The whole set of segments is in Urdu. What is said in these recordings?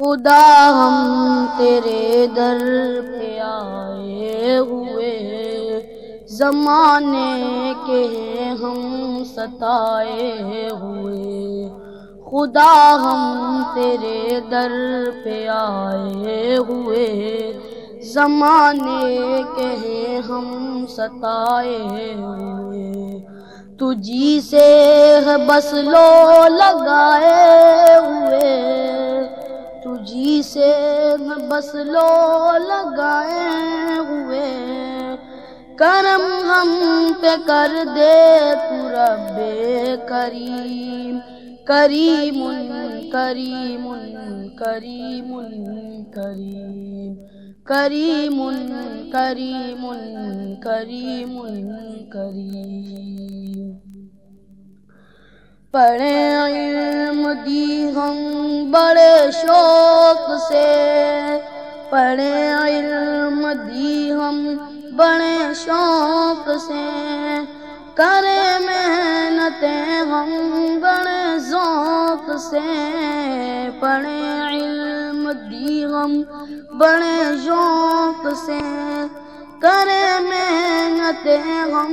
خدا ہم تیرے در پہ آئے ہوئے زمانے کے ہم ستائے ہوئے خدا ہم تیرے در پہ آئے ہوئے زمانے کے ہم ستائے ہوئے تجھی سے بس لو لگائے ہوئے تجھی سے بس لو لگائے ہوئے۔ کرم ہم پہ کر دے تو رب کریم۔ کریم کریم کریم کریم۔ کریم کریم کریم کریم۔ پڑھے علم دی ہم بڑے شوق سے پڑھے علم دی ہم، بڑے شوق سے کرے محنتیں ہم، بڑے ذوق سے پڑھے علم دی ہم، بڑے شوق سے کرے محنتیں ہم،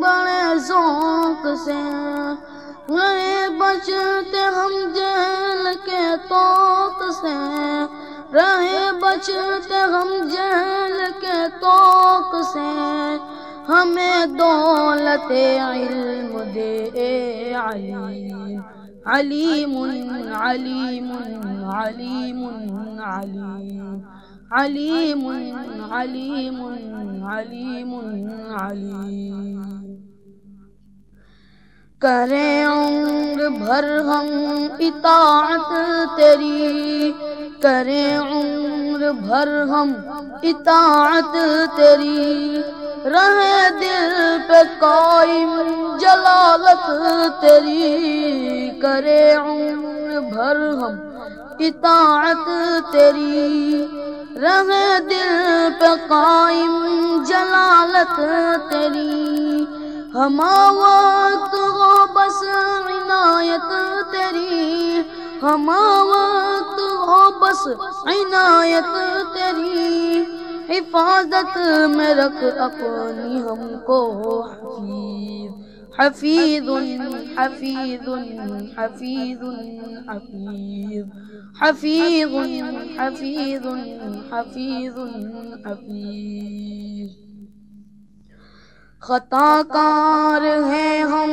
بڑے ذوق سے۔ بچتے ہم جیل کے توق سے رہے بچتے ہم جیل کے توق سے۔ ہمیں دولت علم دے علیم علیم علیم علیم علیم۔ علیم علیم علیم علیم۔ کریں عمر بھر ہم اطاعت تیری۔ کریں عمر بھر ہم اطاعت تیری۔ رہے دل پہ قائم جلالت تیری۔ کرے عمر بھر ہم اطاعت تیری۔ رہے دل پہ قائم جلالت تیری۔ ہما وقت عنایت تیری ہما وقت ہو بس عنایت تیری۔ حفاظت میں رکھ اپنی ہم کو، حفیظ حفیظ حفیظ حفیظ حفیظ۔ حفیظ حفیظ حفیظ حفیظ۔ خطا کار ہیں ہم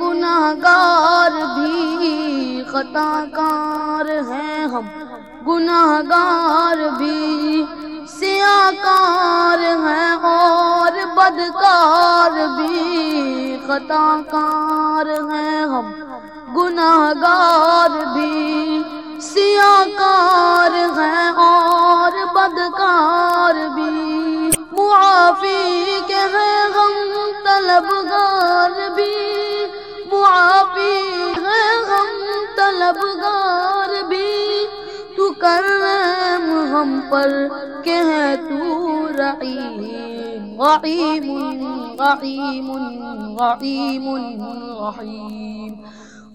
گناہ گار بھی۔ خطا کار ہیں ہم گناہ گار بھی۔ سیاہ کار ہیں اور بدکار بھی۔ خطا کار ہیں ہم گناہ گار بھی۔ سیاہ کار ہیں اور بدکار بھی۔ طلبگار بھی معافی ہے، ہم طلبگار بھی۔ تو کرم ہم پر کہ ہے تو رحیم رحیم رحیم رحیم۔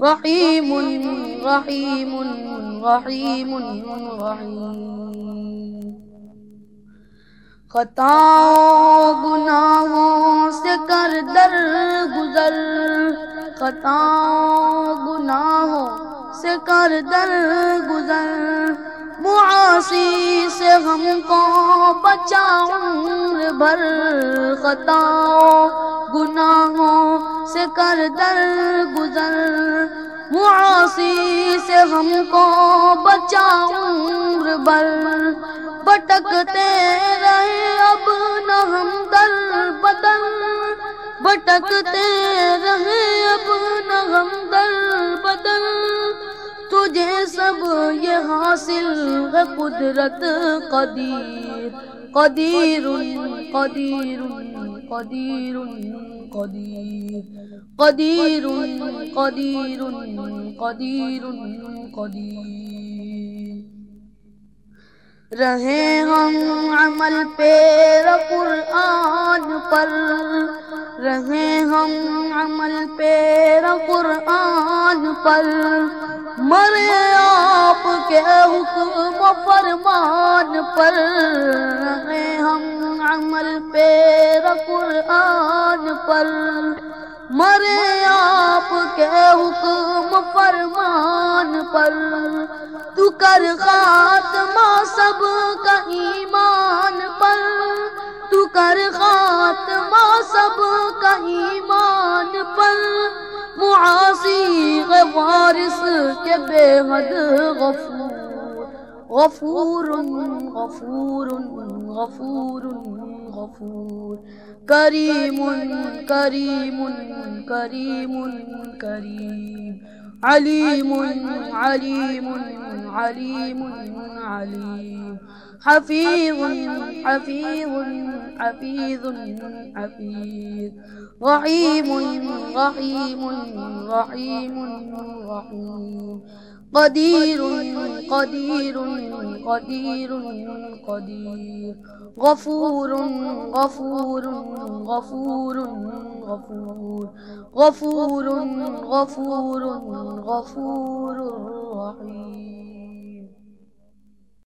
رحیم رحیم رحیم رحیم رحیم۔ خطا گناہوں سے کر در گزر۔ خطا گناہوں سے کر در گزر۔ معاصی سے ہم کو بچا عمر بھر۔ خطا گناہوں سے کر در گزر۔ معاصی سے ہم کو بچا عمر بھر۔ بٹکتے بٹکتے رہے اب نہ ہم در بدل۔ تجھے سب یہ حاصل ہے قدرت قدیر۔ قدیر قدیر قدیر قدیر۔ قدیر قدیر قدیر قدیر۔ رہے ہم عمل پیر قرآن پر۔ رہے ہم عمل پیر قرآن پر۔ مرے آپ کے حکم فرمان پر۔ رہے ہم عمل پیر قرآن پر۔ مرے آپ کے حکم فرمان پر۔ تو کر خاتمہ سب کا معاصی وارث کے بے حد غفور۔ غفور غفور غفور غفور۔ کریم کریم کریم کریم۔ علیم علیم علیم علیم۔ حفیظ حفیظ حفیظ حفیظ رحیم رحیم رحیم رحیم قدیر قدیر قدیر قدیر غفور غفور غفور غفور غفور غفور غفور رحیم